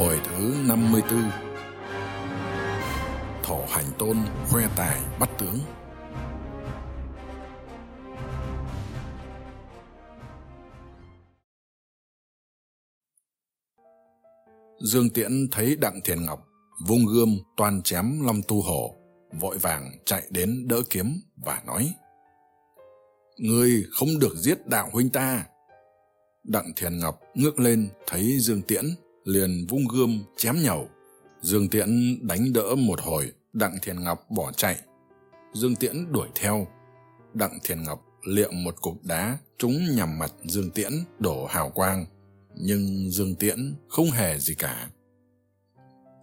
Hồi thứ 54 Thổ hành tôn khoe tài bắt tướng. Dương Tiễn thấy Đặng Thiền Ngọc vung gươm toàn chém Long Tu Hổ, vội vàng chạy đến đỡ kiếm và nói Ngươi không được giết đạo huynh ta. Đặng Thiền Ngọc ngước lên thấy Dương Tiễn, liền vung gươm chém nhầu. Dương Tiễn đánh đỡ một hồi, Đặng Thiền Ngọc bỏ chạy. Dương Tiễn đuổi theo. Đặng Thiền Ngọc liệm một cục đá trúng nhằm mặt Dương Tiễn đổ hào quang, nhưng Dương Tiễn không hề gì cả.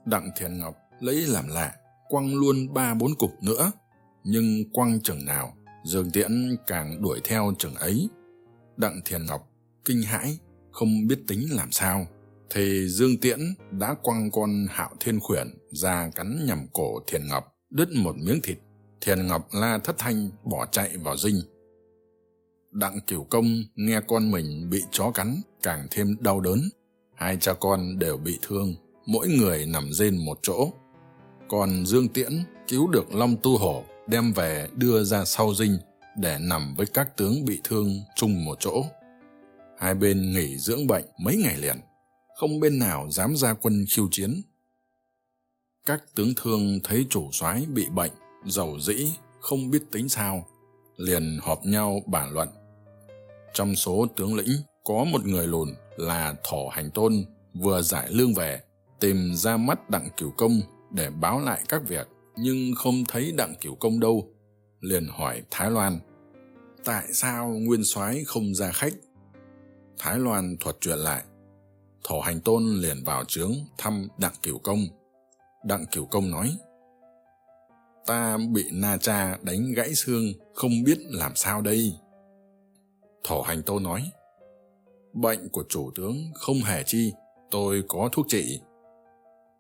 Đặng Thiền Ngọc lấy làm lạ, quăng luôn ba bốn cục nữa, nhưng quăng chừng nào dương tiễn càng đuổi theo chừng ấy đặng thiền ngọc kinh hãi không biết tính làm sao thì dương tiễn đã quăng con hạo thiên khuyển ra cắn nhằm cổ thiền ngọc, đứt một miếng thịt. Thiền ngọc la thất thanh bỏ chạy vào dinh. Đặng cửu công nghe con mình bị chó cắn càng thêm đau đớn. Hai cha con đều bị thương, mỗi người nằm rên một chỗ. Còn dương tiễn cứu được long tu hổ, đem về đưa ra sau dinh để nằm với các tướng bị thương chung một chỗ. Hai bên nghỉ dưỡng bệnh mấy ngày liền không bên nào dám ra quân khiêu chiến. Các tướng thương thấy chủ soái bị bệnh, giàu dĩ, không biết tính sao, liền họp nhau bàn luận. Trong số tướng lĩnh, có một người lùn là thổ hành tôn, vừa giải lương về, tìm ra mắt đặng cửu công để báo lại các việc, nhưng không thấy đặng cửu công đâu, liền hỏi thái loan, tại sao nguyên soái không ra khách? Thái loan thuật chuyện lại thổ hành tôn liền vào trướng thăm đặng cửu công. Đặng cửu công nói, ta bị na cha đánh gãy xương, không biết làm sao đây? Thổ hành tôn nói, bệnh của chủ tướng không hề chi, tôi có thuốc trị.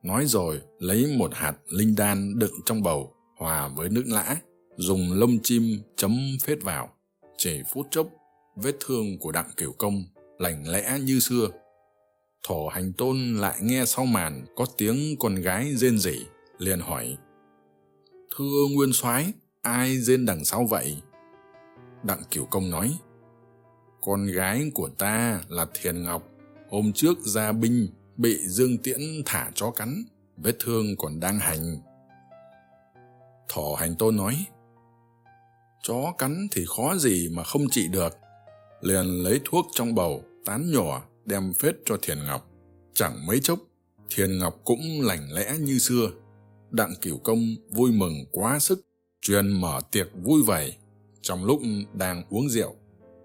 Nói rồi, lấy một hạt linh đan đựng trong bầu, hòa với nước lã, dùng lông chim chấm phết vào, chỉ phút chốc, vết thương của đặng cửu công lành lẽ như xưa thổ hành tôn lại nghe sau màn có tiếng con gái rên rỉ, liền hỏi, thưa nguyên soái, ai rên đằng sau vậy? Đặng cửu công nói, con gái của ta là thiền ngọc, hôm trước ra binh bị dương tiễn thả chó cắn, vết thương còn đang hành. Thổ hành tôn nói, chó cắn thì khó gì mà không trị được. Liền lấy thuốc trong bầu, tán nhỏ đem phết cho thiền ngọc. Chẳng mấy chốc, thiền ngọc cũng lành lẽ như xưa. Đặng cửu công vui mừng quá sức truyền mở tiệc vui vầy trong lúc đang uống rượu,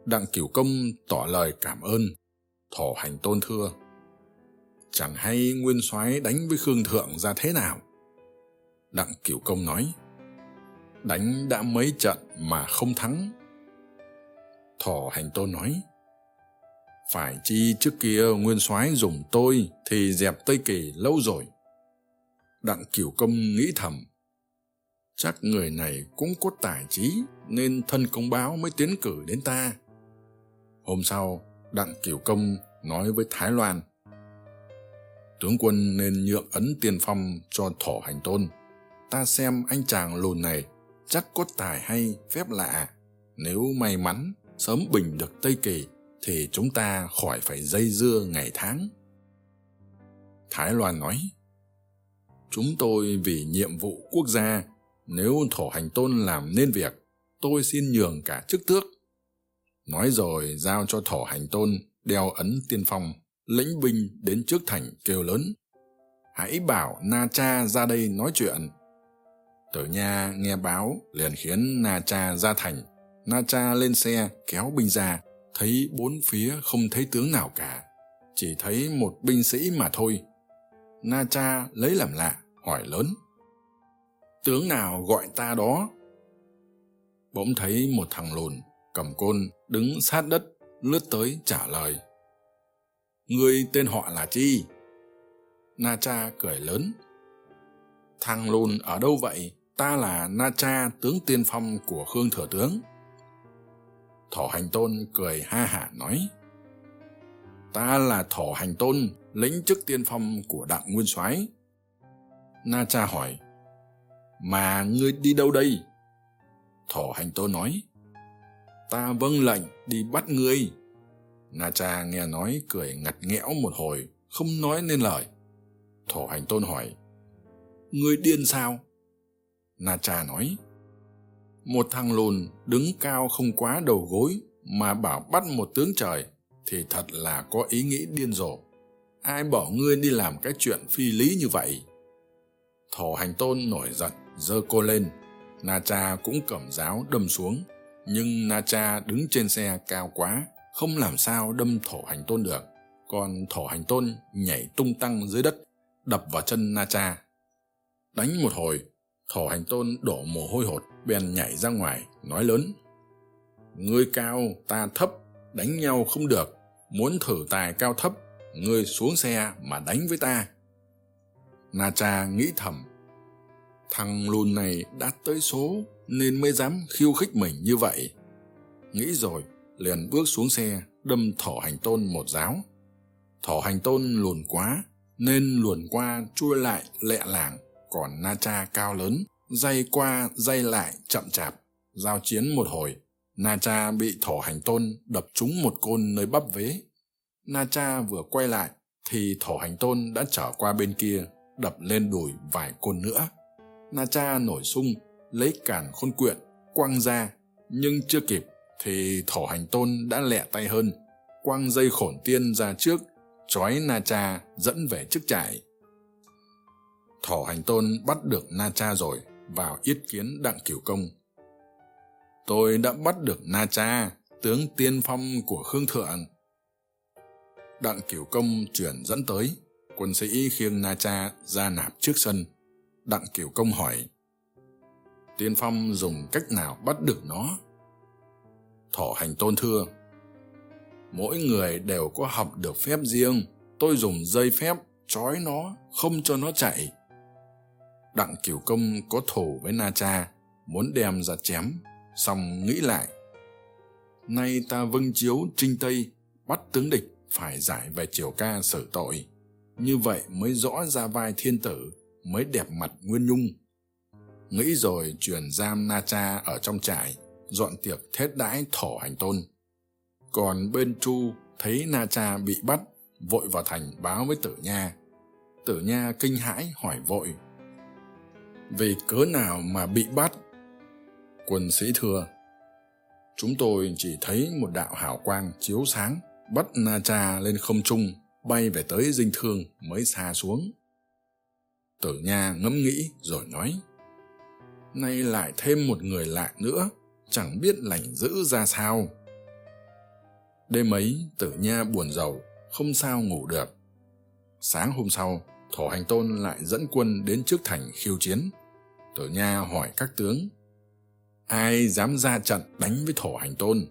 đặng cửu công tỏ lời cảm ơn, thổ hành tôn thưa. Chẳng hay nguyên soái đánh với khương thượng ra thế nào? Đặng cửu công nói, đánh đã mấy trận mà không thắng. Thổ hành tôn nói phải chi trước kia nguyên soái dùng tôi thì dẹp tây kỳ lâu rồi. Đặng cửu công nghĩ thầm, chắc người này cũng có tài trí nên thân công báo mới tiến cử đến ta. Hôm sau, đặng cửu công nói với thái loan, tướng quân nên nhượng ấn tiên phong cho thổ hành tôn. Ta xem anh chàng lùn này chắc có tài hay phép lạ. Nếu may mắn, sớm bình được tây kỳ thì chúng ta khỏi phải dây dưa ngày tháng. Thái loan nói, chúng tôi vì nhiệm vụ quốc gia, nếu thổ hành tôn làm nên việc, tôi xin nhường cả chức tước. Nói rồi giao cho thổ hành tôn đeo ấn tiên phong, lĩnh binh đến trước thành kêu lớn. Hãy bảo na cha ra đây nói chuyện. Tử nha nghe báo liền khiến na cha ra thành. Na cha lên xe kéo binh ra thấy bốn phía không thấy tướng nào cả, chỉ thấy một binh sĩ mà thôi. Na cha lấy làm lạ, hỏi lớn, tướng nào gọi ta đó? Bỗng thấy một thằng lùn cầm côn đứng sát đất, lướt tới trả lời ngươi tên họ là chi? Na cha cười lớn, thằng lùn ở đâu vậy? Ta là na cha, tướng tiên phong của khương thừa tướng thổ hành tôn cười ha hả nói, ta là thổ hành tôn, lĩnh chức tiên phong của đặng nguyên soái. Na cha hỏi, mà ngươi đi đâu đây? Thổ hành tôn nói, ta vâng lệnh đi bắt ngươi. Na cha nghe nói cười ngặt nghẽo một hồi, không nói nên lời. Thổ hành tôn hỏi, ngươi điên sao? Na cha nói một thằng lùn đứng cao không quá đầu gối mà bảo bắt một tướng trời thì thật là có ý nghĩ điên rồ. Ai bỏ ngươi đi làm cái chuyện phi lý như vậy? Thổ hành tôn nổi giận, giơ cô lên. Na cha cũng cầm giáo đâm xuống. Nhưng na cha đứng trên xe cao quá, không làm sao đâm thổ hành tôn được. Còn thổ hành tôn nhảy tung tăng dưới đất, đập vào chân na cha. Đánh một hồi thổ hành tôn đổ mồ hôi hột, bèn nhảy ra ngoài, nói lớn. Ngươi cao, ta thấp, đánh nhau không được. Muốn thử tài cao thấp, ngươi xuống xe mà đánh với ta. Na cha nghĩ thầm. Thằng lùn này đã tới số, nên mới dám khiêu khích mình như vậy. Nghĩ rồi, liền bước xuống xe, đâm thỏ hành tôn một giáo. Thỏ hành tôn lùn quá, nên luồn qua chui lại lẹ làng còn na cha cao lớn, dây qua dây lại chậm chạp, giao chiến một hồi. Na cha bị Thổ hành tôn đập trúng một côn nơi bắp vế. Na cha vừa quay lại thì Thổ hành tôn đã trở qua bên kia, đập lên đùi vài côn nữa. Na cha nổi sung, lấy cản khôn quyện, quăng ra, nhưng chưa kịp thì thổ hành tôn đã lẹ tay hơn. Quăng dây khổn tiên ra trước, trói na cha dẫn về trước trại thổ hành tôn bắt được na cha rồi vào yết kiến đặng cửu công. Tôi đã bắt được na cha, tướng tiên phong của khương thượng đặng cửu công chuyển dẫn tới, quân sĩ khiêng na cha ra nạp trước sân. Đặng cửu công hỏi, tiên phong dùng cách nào bắt được nó? Thỏ hành tôn thưa, mỗi người đều có học được phép riêng. Tôi dùng dây phép trói nó, không cho nó chạy đặng kiều công có thù với na cha, muốn đem ra chém, xong nghĩ lại. Nay ta vâng chiếu trinh tây, bắt tướng địch phải giải về triều ca xử tội. Như vậy mới rõ ra vai thiên tử, mới đẹp mặt nguyên nhung. Nghĩ rồi truyền giam na cha ở trong trại, dọn tiệc thết đãi thổ hành tôn. Còn bên chu thấy na cha bị bắt, vội vào thành báo với tử nha. Tử nha kinh hãi hỏi vội vì cớ nào mà bị bắt? Quân sĩ thưa, chúng tôi chỉ thấy một đạo hào quang chiếu sáng, bắt na cha lên không trung, bay về tới dinh thương mới xa xuống. Tử nha ngẫm nghĩ rồi nói, nay lại thêm một người lạ nữa, chẳng biết lành dữ ra sao. Đêm ấy, tử nha buồn rầu, không sao ngủ được. Sáng hôm sau, thổ hành tôn lại dẫn quân đến trước thành khiêu chiến tử nha hỏi các tướng, ai dám ra trận đánh với thổ hành tôn?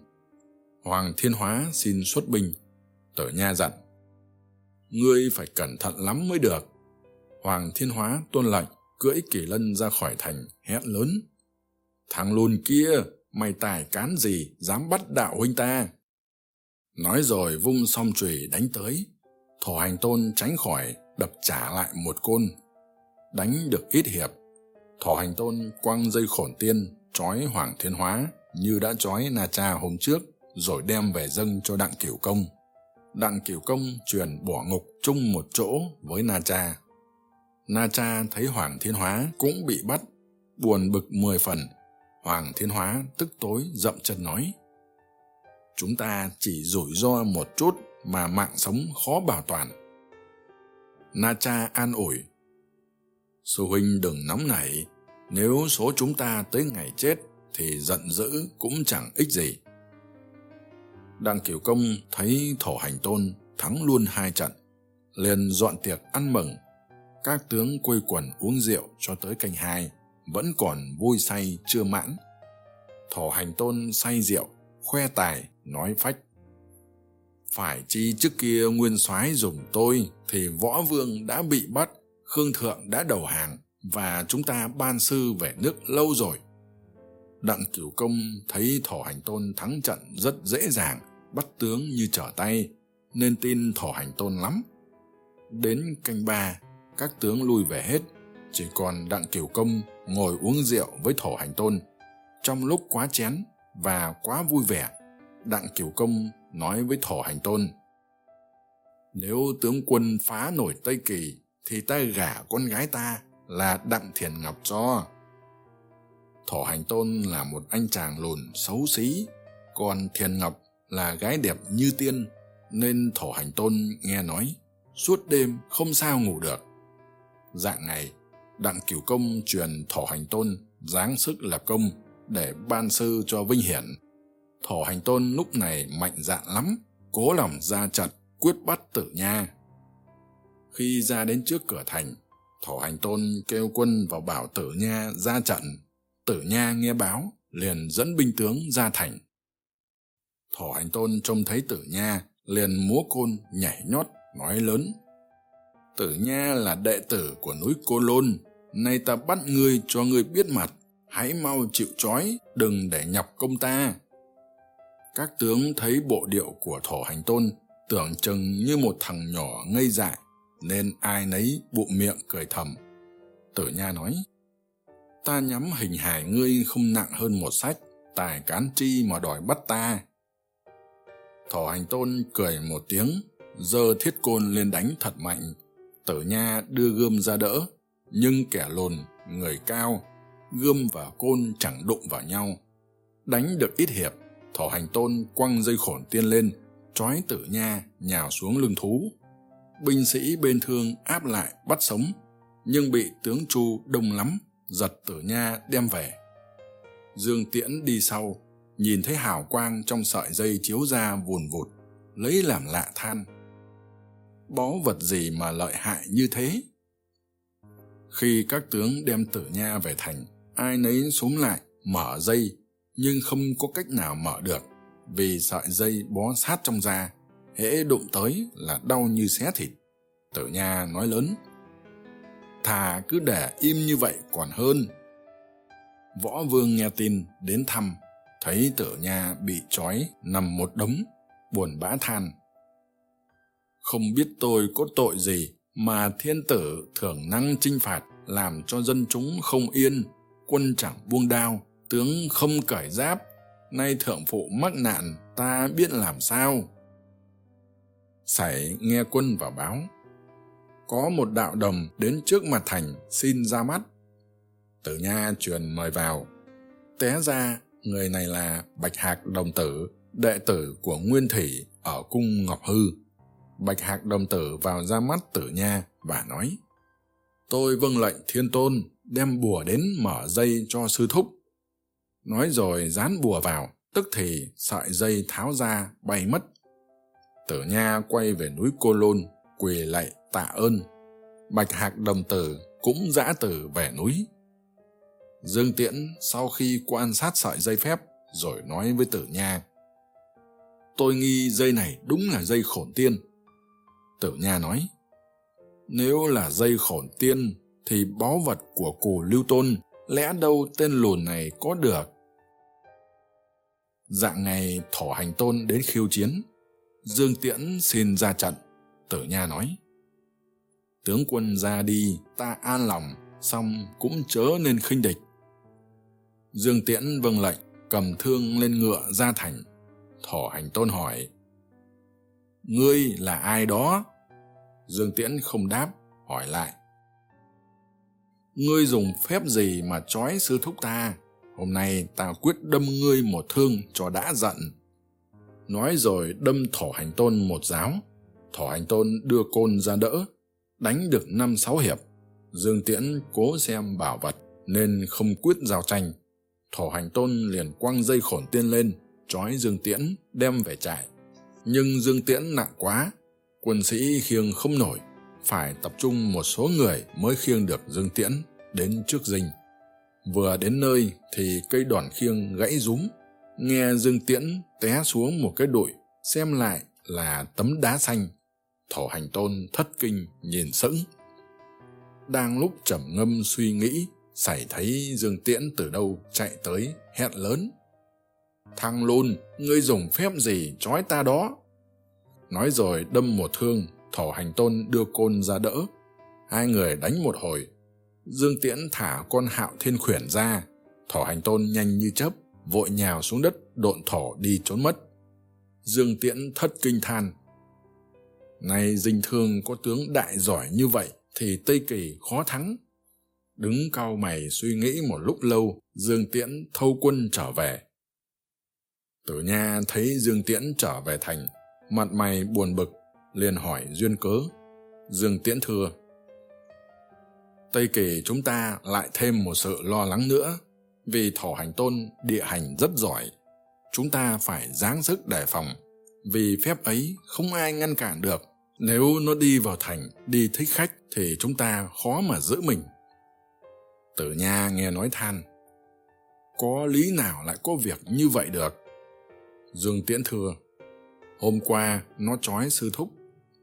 Hoàng thiên hóa xin xuất binh. Tử nha dặn ngươi phải cẩn thận lắm mới được. Hoàng thiên hóa tuân lệnh, cưỡi kỳ lân ra khỏi thành, hét lớn, thằng lùn kia, mày tài cán gì dám bắt đạo huynh ta? Nói rồi vung song chùy đánh tới. Thổ hành tôn tránh khỏi, đập trả lại một côn, đánh được ít hiệp thổ hành tôn quăng dây khổn tiên, trói hoàng thiên hóa, như đã trói na cha hôm trước, rồi đem về dâng cho đặng cửu công. Đặng cửu công truyền bỏ ngục chung một chỗ với na cha. Na cha thấy hoàng thiên hóa cũng bị bắt, buồn bực mười phần. Hoàng thiên hóa tức tối dậm chân nói, chúng ta chỉ rủi ro một chút mà mạng sống khó bảo toàn. Na cha an ủi, sư huynh đừng nóng nảy nếu số chúng ta tới ngày chết thì giận dữ cũng chẳng ích gì. Đặng kiều công thấy thổ hành tôn thắng luôn hai trận, liền dọn tiệc ăn mừng. Các tướng quây quần uống rượu cho tới canh hai, vẫn còn vui say chưa mãn. Thổ hành tôn say rượu, khoe tài, nói phách. Phải chi trước kia nguyên soái dùng tôi thì võ vương đã bị bắt, khương thượng đã đầu hàng và chúng ta ban sư về nước lâu rồi. Đặng cửu công thấy thổ hành tôn thắng trận rất dễ dàng, bắt tướng như trở tay, nên tin thổ hành tôn lắm. Đến canh ba, các tướng lui về hết, chỉ còn đặng cửu công ngồi uống rượu với thổ hành tôn. Trong lúc quá chén và quá vui vẻ, đặng cửu công nói với thổ hành tôn, nếu tướng quân phá nổi tây kỳ, thì ta gả con gái ta là đặng thiền ngọc cho. Thổ hành tôn là một anh chàng lùn xấu xí, còn thiền ngọc là gái đẹp như tiên, nên thổ hành tôn nghe nói, suốt đêm không sao ngủ được. Dạng ngày, đặng cửu công truyền thổ hành tôn giáng sức lập công để ban sư cho vinh hiển. Thổ hành tôn lúc này mạnh dạn lắm, cố lòng ra trận, quyết bắt tử nha. Khi ra đến trước cửa thành thổ hành tôn kêu quân vào bảo tử nha ra trận. Tử nha nghe báo, liền dẫn binh tướng ra thành. Thổ hành tôn trông thấy tử nha, liền múa côn nhảy nhót, nói lớn. Tử nha là đệ tử của núi cô lôn, nay ta bắt ngươi cho ngươi biết mặt. Hãy mau chịu trói, đừng để nhọc công ta. Các tướng thấy bộ điệu của thổ hành tôn, tưởng chừng như một thằng nhỏ ngây dại nên ai nấy bụng miệng cười thầm. Tử nha nói, ta nhắm hình hài ngươi không nặng hơn một sách, tài cán chi mà đòi bắt ta. Thổ hành tôn cười một tiếng, giơ thiết côn lên đánh thật mạnh. Tử nha đưa gươm ra đỡ, nhưng kẻ lồn, người cao, gươm và côn chẳng đụng vào nhau. Đánh được ít hiệp thổ hành tôn quăng dây khổn tiên lên, trói tử nha nhào xuống lưng thú binh sĩ bên thương áp lại bắt sống, nhưng bị tướng chu đông lắm, giật tử nha đem về. Dương tiễn đi sau, nhìn thấy hào quang trong sợi dây chiếu ra vùn vụt, lấy làm lạ than. Bó vật gì mà lợi hại như thế? Khi các tướng đem tử nha về thành, ai nấy xúm lại, mở dây, nhưng không có cách nào mở được, vì sợi dây bó sát trong da hễ đụng tới là đau như xé thịt. Tử nha nói lớn, thà cứ để im như vậy còn hơn. Võ vương nghe tin đến thăm, thấy tử nha bị trói nằm một đống, buồn bã than. Không biết tôi có tội gì mà thiên tử thưởng năng chinh phạt, làm cho dân chúng không yên, quân chẳng buông đao, tướng không cởi giáp, nay thượng phụ mắc nạn ta biết làm sao? Sảy nghe quân vào báo. Có một đạo đồng đến trước mặt thành xin ra mắt. Tử nha truyền mời vào. Té ra, người này là bạch hạc đồng tử, đệ tử của nguyên thủy ở cung ngọc hư. Bạch hạc đồng tử vào ra mắt tử nha và nói, tôi vâng lệnh thiên tôn đem bùa đến mở dây cho sư thúc. Nói rồi dán bùa vào, tức thì sợi dây tháo ra bay mất tử nha quay về núi cô lôn, quỳ lạy tạ ơn. Bạch hạc đồng tử cũng giã tử về núi. Dương tiễn sau khi quan sát sợi dây phép rồi nói với tử nha, tôi nghi dây này đúng là dây khổn tiên. Tử nha nói, nếu là dây khổn tiên thì báu vật của cù lưu tôn lẽ đâu tên lùn này có được? Dạng ngày thổ hành tôn đến khiêu chiến dương tiễn xin ra trận, tử nha nói. Tướng quân ra đi, ta an lòng, xong cũng chớ nên khinh địch. Dương tiễn vâng lệnh, cầm thương lên ngựa ra thành thổ hành tôn hỏi. Ngươi là ai đó? Dương tiễn không đáp, hỏi lại. Ngươi dùng phép gì mà trói sư thúc ta? Hôm nay ta quyết đâm ngươi một thương cho đã giận nói rồi đâm thổ hành tôn một giáo. Thổ hành tôn đưa côn ra đỡ, đánh được năm sáu hiệp. Dương tiễn cố xem bảo vật nên không quyết giao tranh. Thổ hành tôn liền quăng dây khổn tiên lên, trói dương tiễn đem về trại. Nhưng dương tiễn nặng quá, quân sĩ khiêng không nổi, phải tập trung một số người mới khiêng được dương tiễn đến trước dinh. Vừa đến nơi thì cây đòn khiêng gãy rúm nghe dương tiễn té xuống một cái đụi xem lại là tấm đá xanh thổ hành tôn thất kinh nhìn sững. Đang lúc trầm ngâm suy nghĩ xảy thấy dương tiễn từ đâu chạy tới hét lớn. Thằng lùn, ngươi dùng phép gì trói ta đó? Nói rồi đâm một thương thổ hành tôn đưa côn ra đỡ. Hai người đánh một hồi. Dương tiễn thả con hạo thiên khuyển ra thổ hành tôn nhanh như chớp vội nhào xuống đất, độn thổ đi trốn mất. Dương tiễn thất kinh than. Nay dinh thương có tướng đại giỏi như vậy thì tây kỳ khó thắng. Đứng cau mày suy nghĩ một lúc lâu, dương tiễn thâu quân trở về. Tử nha thấy dương tiễn trở về thành, mặt mày buồn bực, liền hỏi duyên cớ. Dương tiễn thưa, tây kỳ chúng ta lại thêm một sự lo lắng nữa vì thổ hành tôn địa hành rất giỏi, chúng ta phải giáng sức đề phòng. Vì phép ấy không ai ngăn cản được. Nếu nó đi vào thành, đi thích khách thì chúng ta khó mà giữ mình. Tử nha nghe nói than, có lý nào lại có việc như vậy được? Dương tiễn thưa, hôm qua nó trói sư thúc,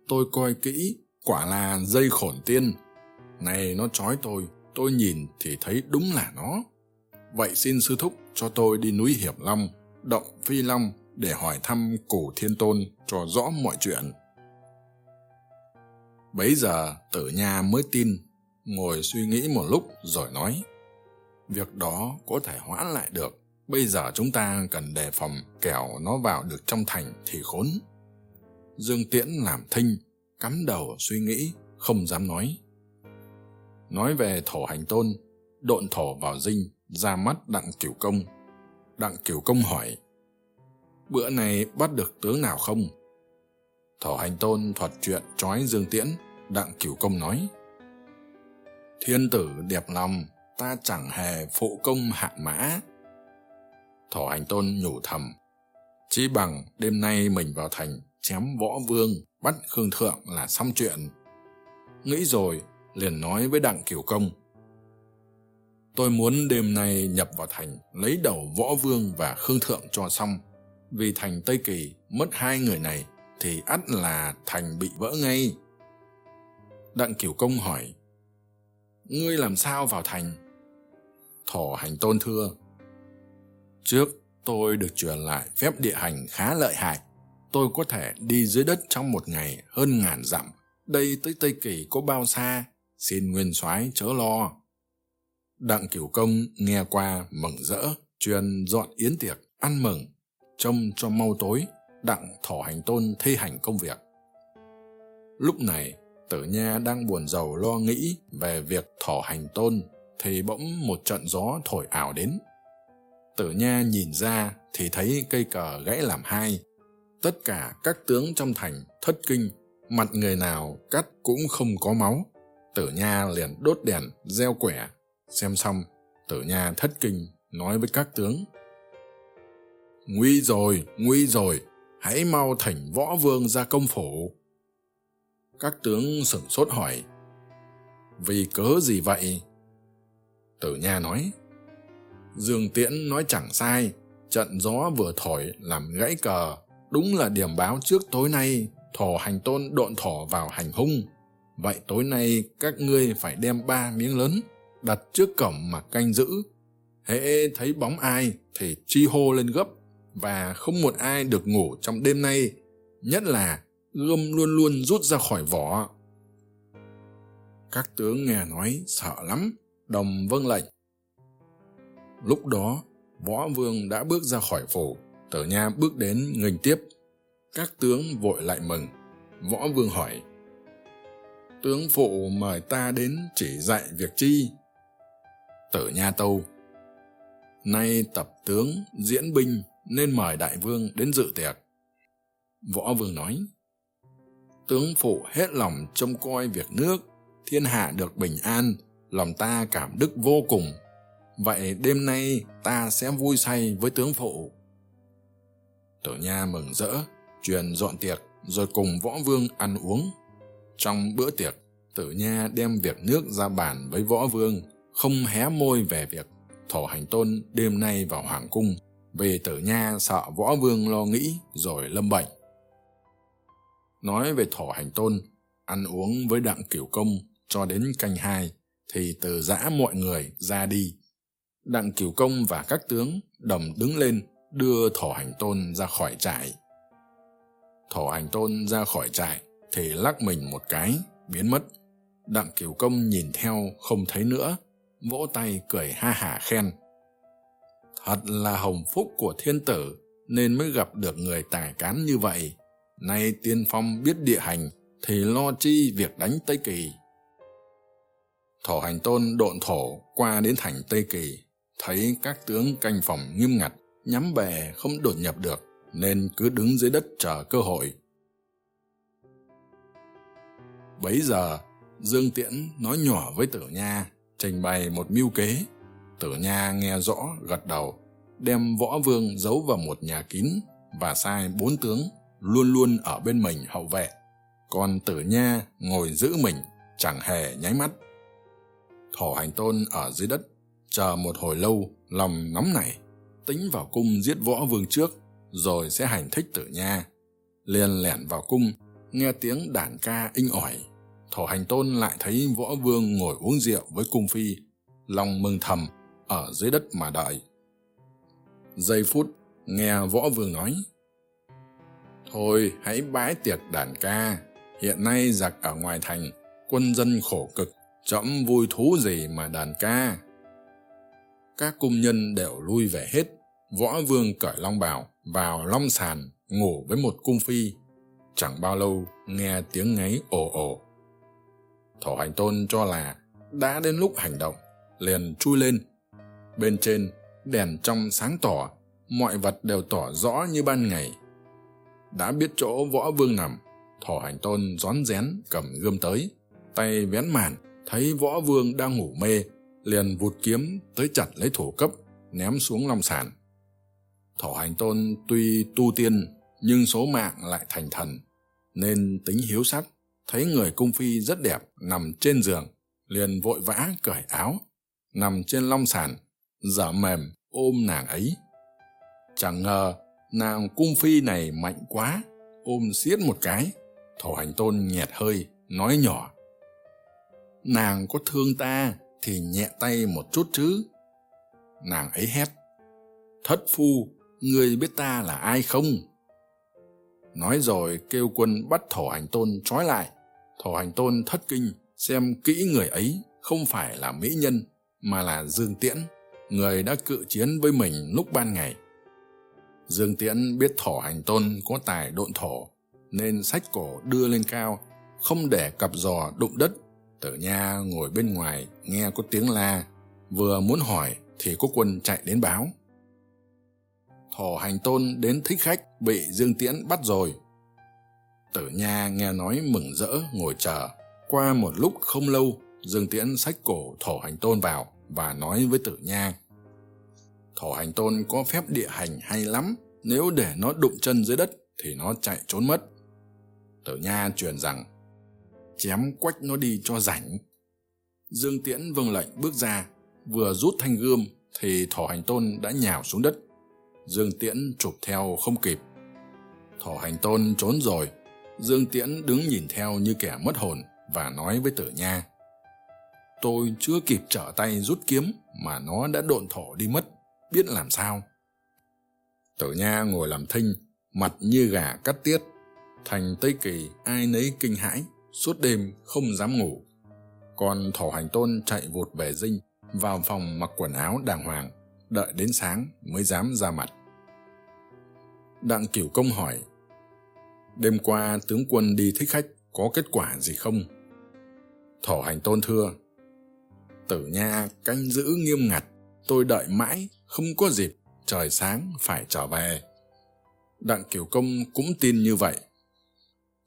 tôi coi kỹ, quả là dây khổn tiên. Này nó trói tôi tôi nhìn thì thấy đúng là nó vậy xin sư thúc cho tôi đi núi hiệp long, động phi long để hỏi thăm cổ thiên tôn cho rõ mọi chuyện. Bấy giờ tử nha mới tin, ngồi suy nghĩ một lúc rồi nói, việc đó có thể hoãn lại được. Bây giờ chúng ta cần đề phòng kẻo nó vào được trong thành thì khốn. Dương tiễn làm thinh, cắm đầu suy nghĩ, không dám nói. Nói về thổ hành tôn, độn thổ vào dinh ra mắt đặng cửu công. Đặng cửu công hỏi, bữa này bắt được tướng nào không? Thổ hành tôn thuật chuyện trói dương tiễn, đặng cửu công nói, thiên tử đẹp lòng, ta chẳng hề phụ công hạ mã. Thổ hành tôn nhủ thầm chỉ bằng đêm nay mình vào thành chém võ vương, bắt khương thượng là xong chuyện. Nghĩ rồi liền nói với đặng cửu công tôi muốn đêm nay nhập vào thành lấy đầu võ vương và khương thượng cho xong. Vì thành tây kỳ mất hai người này thì ắt là thành bị vỡ ngay. Đặng cửu công hỏi, ngươi làm sao vào thành? Thổ hành tôn thưa, trước tôi được truyền lại phép địa hành khá lợi hại. Tôi có thể đi dưới đất trong một ngày hơn ngàn dặm. Đây tới tây kỳ có bao xa? Xin nguyên soái chớ lo đặng cửu công nghe qua mừng rỡ truyền dọn yến tiệc, ăn mừng, trông cho mau tối, đặng thỏ hành tôn thi hành công việc. Lúc này, tử nha đang buồn rầu lo nghĩ về việc thỏ hành tôn, thì bỗng một trận gió thổi ảo đến. Tử nha nhìn ra thì thấy cây cờ gãy làm hai. Tất cả các tướng trong thành thất kinh, mặt người nào cắt cũng không có máu. Tử nha liền đốt đèn, gieo quẻ xem xong, tử nha thất kinh, nói với các tướng. Nguy rồi nguy rồi, hãy mau thỉnh võ vương ra công phủ. Các tướng sửng sốt hỏi, vì cớ gì vậy? Tử nha nói, dương tiễn nói chẳng sai, trận gió vừa thổi làm gãy cờ, đúng là điểm báo trước tối nay, thổ hành tôn độn thổ vào hành hung. Vậy tối nay các ngươi phải đem ba miếng lớn đặt trước cổng mà canh giữ. Hễ thấy bóng ai thì chi hô lên gấp và không một ai được ngủ trong đêm nay, nhất là gươm luôn luôn rút ra khỏi vỏ. Các tướng nghe nói sợ lắm, đồng vâng lệnh. Lúc đó, võ vương đã bước ra khỏi phủ, tử nha bước đến nghênh tiếp. Các tướng vội lại mừng. Võ vương hỏi, tướng phụ mời ta đến chỉ dạy việc chi? Tử nha tâu. Nay tập tướng diễn binh nên mời đại vương đến dự tiệc. Võ vương nói, tướng phụ hết lòng trông coi việc nước, thiên hạ được bình an, lòng ta cảm đức vô cùng. Vậy đêm nay ta sẽ vui say với tướng phụ. Tử nha mừng rỡ, truyền dọn tiệc rồi cùng võ vương ăn uống. Trong bữa tiệc, tử nha đem việc nước ra bàn với võ vương không hé môi về việc thổ hành tôn đêm nay vào hoàng cung, về tử nha sợ võ vương lo nghĩ rồi lâm bệnh. Nói về thổ hành tôn, ăn uống với đặng cửu công cho đến canh hai thì từ giã mọi người ra đi. Đặng cửu công và các tướng đồng đứng lên đưa thổ hành tôn ra khỏi trại. Thổ hành tôn ra khỏi trại thì lắc mình một cái, biến mất. Đặng cửu công nhìn theo không thấy nữa vỗ tay cười ha hả khen. Thật là hồng phúc của thiên tử nên mới gặp được người tài cán như vậy. Nay tiên phong biết địa hành thì lo chi việc đánh tây kỳ. Thổ hành tôn độn thổ qua đến thành tây kỳ, thấy các tướng canh phòng nghiêm ngặt, nhắm bè không đột nhập được nên cứ đứng dưới đất chờ cơ hội. Bấy giờ, dương tiễn nói nhỏ với tử nha trình bày một mưu kế. Tử nha nghe rõ, gật đầu, đem võ vương giấu vào một nhà kín và sai bốn tướng luôn luôn ở bên mình hậu vệ. Còn tử nha ngồi giữ mình, chẳng hề nháy mắt. Thổ hành tôn ở dưới đất, chờ một hồi lâu, lòng nóng nảy, tính vào cung giết võ vương trước, rồi sẽ hành thích tử nha. Liền lẻn vào cung, nghe tiếng đàn ca inh ỏi thổ hành tôn lại thấy võ vương ngồi uống rượu với cung phi, lòng mừng thầm ở dưới đất mà đợi. Giây phút, nghe võ vương nói, thôi, hãy bái tiệc đàn ca. Hiện nay giặc ở ngoài thành, quân dân khổ cực trẫm vui thú gì mà đàn ca? Các cung nhân đều lui về hết. Võ vương cởi long bào, vào long sàn, ngủ với một cung phi. Chẳng bao lâu, nghe tiếng ngáy ồ ồ thổ hành tôn cho là đã đến lúc hành động, liền chui lên. Bên trên, đèn trong sáng tỏ, mọi vật đều tỏ rõ như ban ngày. Đã biết chỗ võ vương nằm thổ hành tôn rón rén cầm gươm tới, tay vén màn, thấy võ vương đang ngủ mê, liền vụt kiếm tới chặt lấy thủ cấp, ném xuống long sàn. Thổ hành tôn tuy tu tiên, nhưng số mạng lại thành thần, nên tính hiếu sắc thấy người cung phi rất đẹp nằm trên giường, liền vội vã cởi áo, nằm trên long sàn, dở mềm ôm nàng ấy. Chẳng ngờ nàng cung phi này mạnh quá, ôm xiết một cái, thổ hành tôn nhẹt hơi, nói nhỏ. Nàng có thương ta thì nhẹ tay một chút chứ. Nàng ấy hét. Thất phu, ngươi biết ta là ai không? Nói rồi kêu quân bắt thổ hành tôn trói lại thổ hành tôn thất kinh xem kỹ người ấy không phải là mỹ nhân, mà là dương tiễn, người đã cự chiến với mình lúc ban ngày. Dương tiễn biết thổ hành tôn có tài độn thổ, nên sách cổ đưa lên cao, không để cặp giò đụng đất. Tử nha ngồi bên ngoài nghe có tiếng la, vừa muốn hỏi thì có quân chạy đến báo. Thổ hành tôn đến thích khách bị dương tiễn bắt rồi tử nha nghe nói mừng rỡ, ngồi chờ. Qua một lúc không lâu, dương tiễn xách cổ thổ hành tôn vào và nói với tử nha, thổ hành tôn có phép địa hành hay lắm, nếu để nó đụng chân dưới đất thì nó chạy trốn mất. Tử nha truyền rằng, chém quách nó đi cho rảnh. Dương tiễn vâng lệnh bước ra, vừa rút thanh gươm thì thổ hành tôn đã nhào xuống đất. Dương tiễn chụp theo không kịp. Thổ hành tôn trốn rồi dương tiễn đứng nhìn theo như kẻ mất hồn và nói với tử nha. Tôi chưa kịp trở tay rút kiếm mà nó đã độn thổ đi mất, biết làm sao? Tử nha ngồi làm thinh, mặt như gà cắt tiết, thành tây kỳ ai nấy kinh hãi, suốt đêm không dám ngủ. Còn thổ hành tôn chạy vụt về dinh vào phòng mặc quần áo đàng hoàng, đợi đến sáng mới dám ra mặt. Đặng cửu công hỏi đêm qua, tướng quân đi thích khách có kết quả gì không? Thổ hành tôn thưa, tử nha canh giữ nghiêm ngặt, tôi đợi mãi, không có dịp, trời sáng phải trở về. Đặng Kiều công cũng tin như vậy.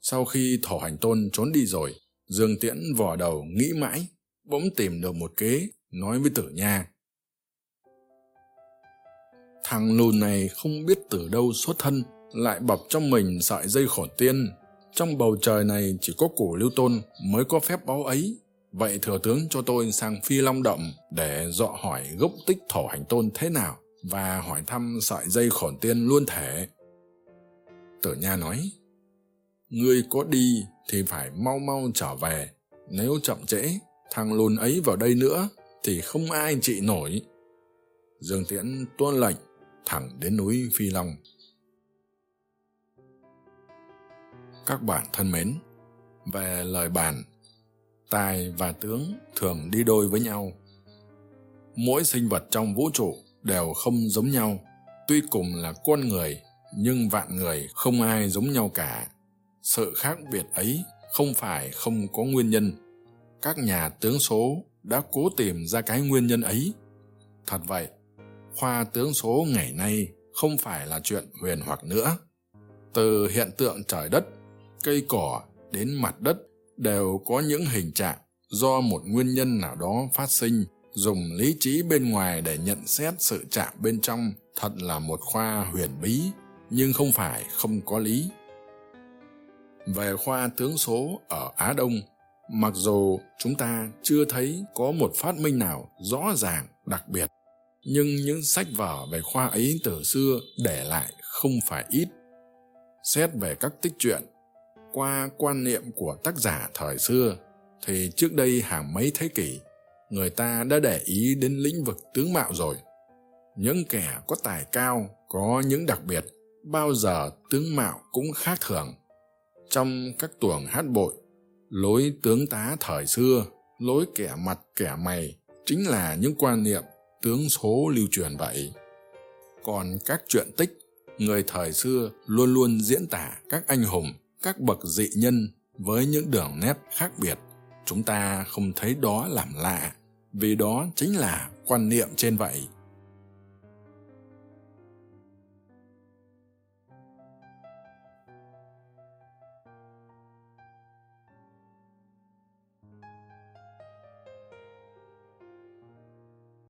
Sau khi thổ hành tôn trốn đi rồi, dương tiễn vò đầu nghĩ mãi, bỗng tìm được một kế, nói với tử nha thằng lùn này không biết từ đâu xuất thân lại bọc trong mình sợi dây khổn tiên. Trong bầu trời này chỉ có củ lưu tôn mới có phép báu ấy. Vậy thừa tướng cho tôi sang phi long động để dọ hỏi gốc tích thổ hành tôn thế nào và hỏi thăm sợi dây khổn tiên luôn thể. Tử nha nói, ngươi có đi thì phải mau mau trở về. Nếu chậm trễ, thằng lùn ấy vào đây nữa thì không ai trị nổi. Dương tiễn tuân lệnh thẳng đến núi phi long. Các bạn thân mến. Về lời bàn, tài và tướng thường đi đôi với nhau. Mỗi sinh vật trong vũ trụ đều không giống nhau, tuy cùng là con người, nhưng vạn người không ai giống nhau cả. Sự khác biệt ấy không phải không có nguyên nhân. Các nhà tướng số đã cố tìm ra cái nguyên nhân ấy. Thật vậy, khoa tướng số ngày nay không phải là chuyện huyền hoặc nữa. Từ hiện tượng trời đất cây cỏ đến mặt đất đều có những hình trạng do một nguyên nhân nào đó phát sinh, dùng lý trí bên ngoài để nhận xét sự chạm bên trong thật là một khoa huyền bí, nhưng không phải không có lý. Về khoa tướng số ở á đông, mặc dù chúng ta chưa thấy có một phát minh nào rõ ràng đặc biệt, nhưng những sách vở về khoa ấy từ xưa để lại không phải ít. Xét về các tích truyện qua quan niệm của tác giả thời xưa, thì trước đây hàng mấy thế kỷ, người ta đã để ý đến lĩnh vực tướng mạo rồi. Những kẻ có tài cao, có những đặc biệt, bao giờ tướng mạo cũng khác thường. Trong các tuồng hát bội, lối tướng tá thời xưa, lối kẻ mặt kẻ mày chính là những quan niệm tướng số lưu truyền vậy. Còn các truyện tích, người thời xưa luôn luôn diễn tả các anh hùng các bậc dị nhân với những đường nét khác biệt, chúng ta không thấy đó làm lạ. Vì đó chính là quan niệm trên vậy.